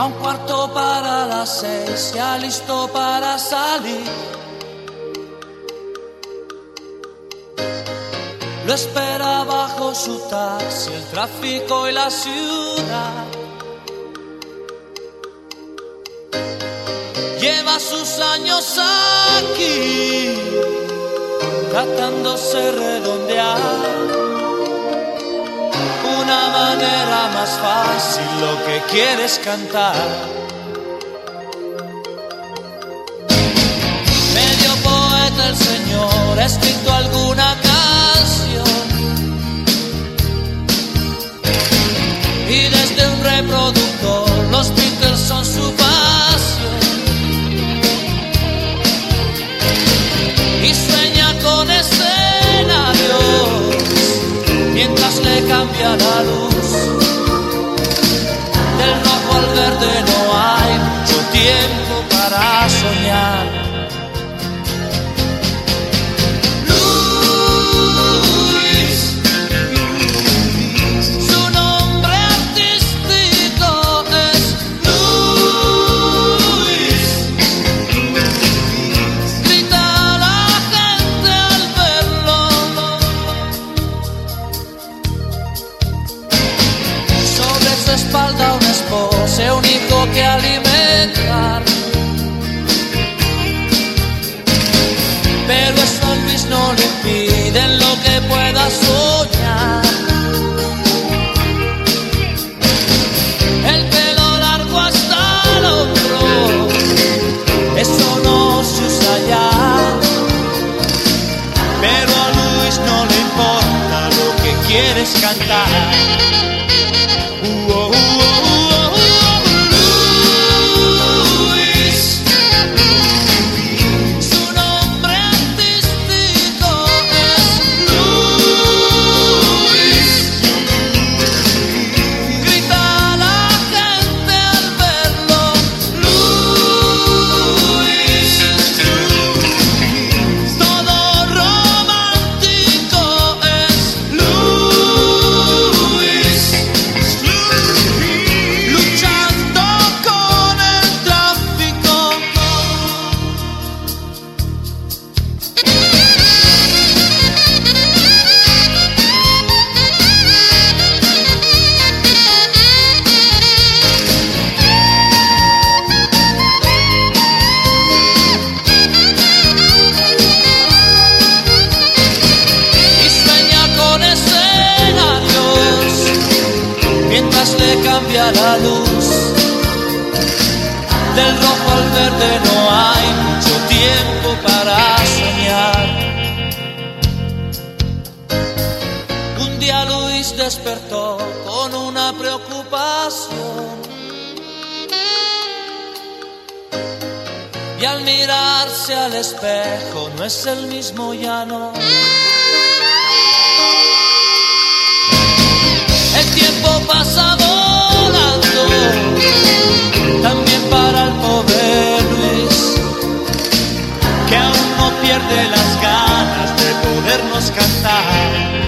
A un cuarto para las seis, listo para salir. Lo espera bajo su taxi, el tráfico y la ciudad. Lleva sus años aquí, tratándose redondear manera más fácil lo que quieres cantar. Medio poeta el Señor ha escrito alguna canción le cambia la luz. Espalda una esposa, hijo que alimentar. Pero eso Luis no le impide en lo que pueda soñar. El pelo largo hasta el hombro, eso no se usa ya. Pero a Luis no le importa lo que quieres cantar. La luz. Del rojo al verde no hay mucho tiempo para soñar. Un día Luis despertó con una preocupación. Y al mirarse al espejo no es el mismo ya no. pierde las ganas de podernos cantar.